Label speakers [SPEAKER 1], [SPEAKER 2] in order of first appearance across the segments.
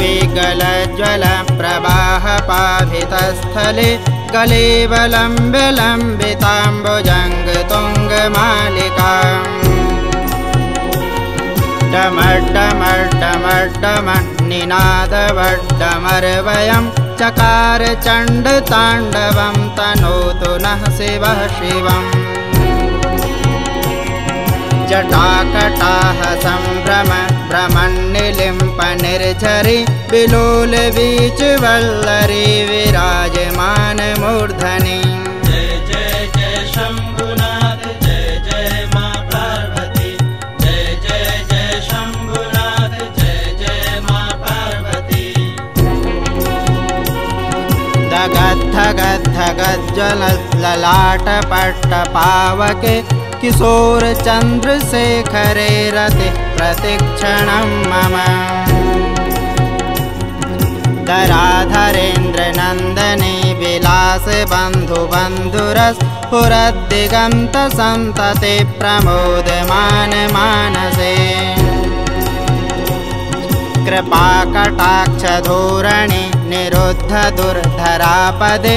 [SPEAKER 1] गलज्वलप्रवाह पाभितस्थले गलीबलम् विलम्बिताम्बुजङ्गतुङ्गमालिकाम् डमड्डमड्डमड्डमण्णिनादवड्डमरवयं चकारचण्डताण्डवं तनोतु नः शिवः शिवम् जटाकटाः सम्भ्रम भ्रमण् निलिम्पनिर्झरि बिलोलबीचवल्लरि विराजमान मूर्धनीय शम्भुनाथ जय जय माय जय जय जय मा पार्वती धगद् धद् धगजललाटपट्टपावक किशोरचन्द्रशेखरे रति प्रतिक्षणं मम धराधरेन्द्रनन्दनी विलासबन्धुबन्धुरस्पुरदिगन्तसन्तति प्रमोदमानमानसे कृपाकटाक्षधूरणि निरुद्ध दुर्धरापदे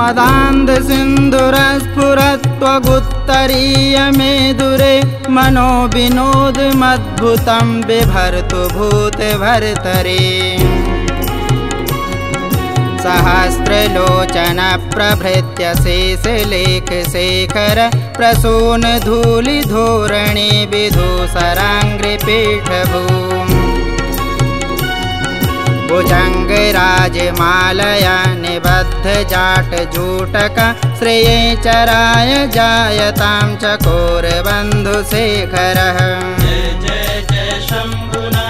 [SPEAKER 1] मदान्धसिन्धुरस्फुरत्वगुत्तरीय मेदुरे मनो विनोदमद्भुतं बिभर्तु भूतभर्तरि सहस्रलोचनप्रभृत्य शेषलेखशेखर प्रसूनधूलिधोरणिविधूसराङ्गीठभू भुजङ्गराजमालया निबद्धजाटजूटक चराय जायतां चकोरबन्धुशेखरः जय जय जय शम्भुना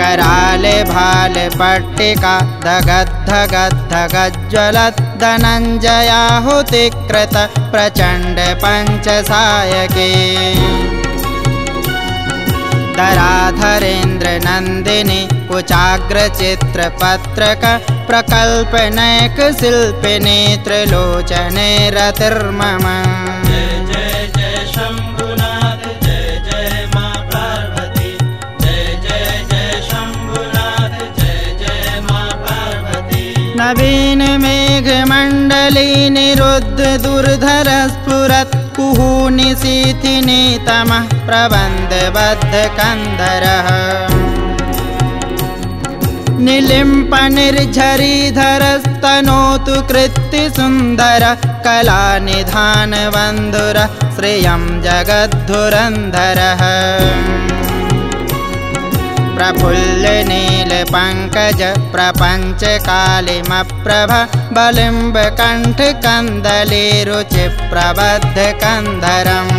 [SPEAKER 1] कराले भालपट्टिका दगद् धगद् धगज्वलधनञ्जयाहुति कृत प्रचण्ड पञ्चसायके धराधरेन्द्रनन्दिनी उचाग्रचित्रपत्रक त्रिलोचने रतिर्मम मेघमण्डली निरुद्ध दुर्धर स्फुरत्कुह निशिथिनितमः प्रबन्ध बद्धकन्धरः नीलिम्पनिर्झरिधरस्तनोतु कृत्तिसुन्दर कला श्रियं जगद्धुरन्धरः प्रफुल्ल नीलपङ्कज प्रपञ्च कालिमप्रभा बलिम्बकण्ठकन्दलीरुचिप्रबद्धकन्धरम्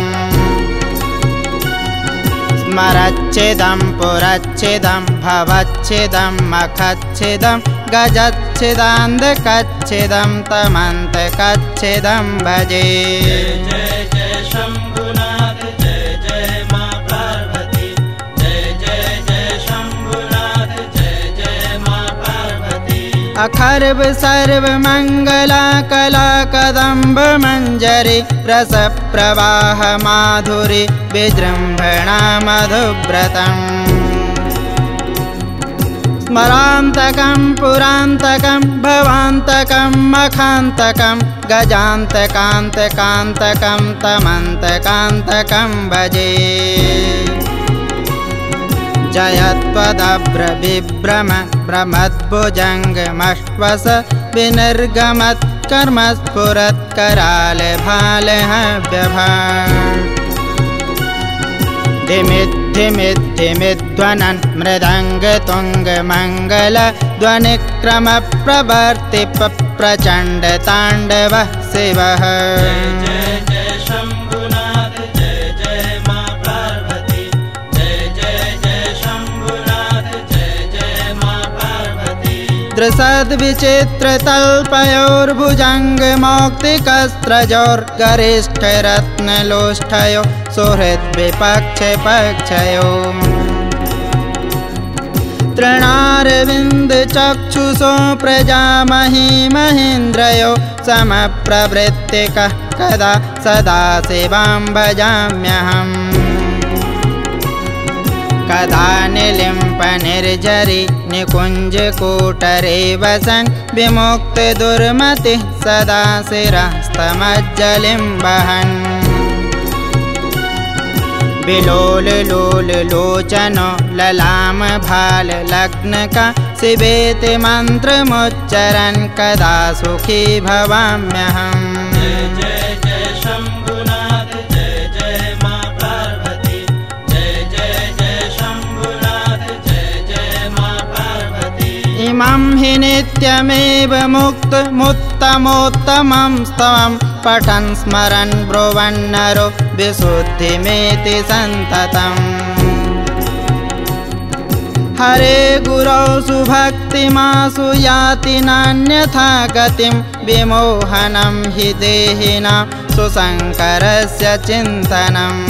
[SPEAKER 1] स्मरच्छिदं पुरच्छिदं भवच्छिदं मखच्छिदं तमन्तकच्छिदं भजे तमन्त कच्छिदं भजे अखर्वसर्वमङ्गलकलकदम्बमञ्जरी रसप्रवाह माधुरि मधुव्रतम् स्मरान्तकं पुरान्तकं भवान्तकं मखान्तकं गजान्तकान्तकान्तकं तमन्तकान्तकं भजे जय त्वदब्र विनिर्गमत् कर्म विनिर्गमत्कर्मस्फुरत्करालभाल हव्यभामि ध्वनन् मृदङ्ग तुङ्ग ध्वनिक्रम प्रवर्ति शिवः सद्विचित्रतल्पयोर्भुजङ्ग मौक्तिकस्त्रजोर्गरिष्ठरत्नलोष्ठयो सुहृद्विपक्षपक्षयो तृणारविन्दचक्षुषो प्रजामही महेन्द्रयो समप्रभृत्तिकः कदा सदा सेवां भजाम्यहम् कदा नीलिम्बनिर्झरि निकुञ्जकूटरे वसन् विमुक्तदुर्मतिः सदा शिरस्तमज्जलिम् वहन् विलोलोलोचनो शिवेति मन्त्रमुच्चरन् कदा सुखी भवाम्यहं नित्यमेव मुक्तमुत्तमोत्तमं स्तवं पठन् स्मरन् ब्रुवन्नरो विशुद्धिमेति सन्ततम् गुरौ सुभक्तिमासु नान्यथा गतिं विमोहनं हि देहिना सुशङ्करस्य चिन्तनम्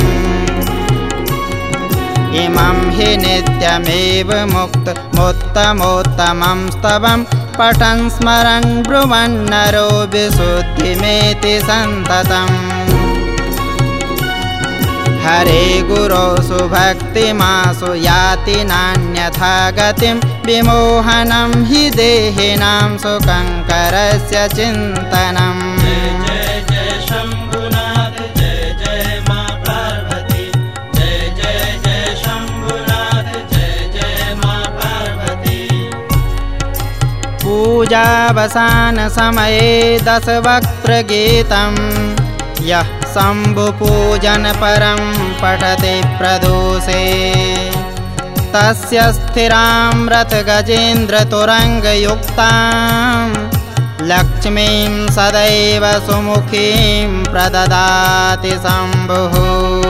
[SPEAKER 1] इमं हि नित्यमेव मुक्तमुत्तमोत्तमं स्तवं पठन् स्मरन् ब्रुवन्नरो विशुद्धिमेति सन्ततम् गुरो सुभक्तिमासु याति नान्यथा गतिं विमोहनं हि देहिनां सुकङ्करस्य चिन्तनम् वसानसमये दशवक्त्रगीतं यः शम्भुपूजनपरं पठति प्रदोषे तस्य रथगजेन्द्रतुरङ्गयुक्तां लक्ष्मीं सदैव सुमुखीं प्रददाति शम्भुः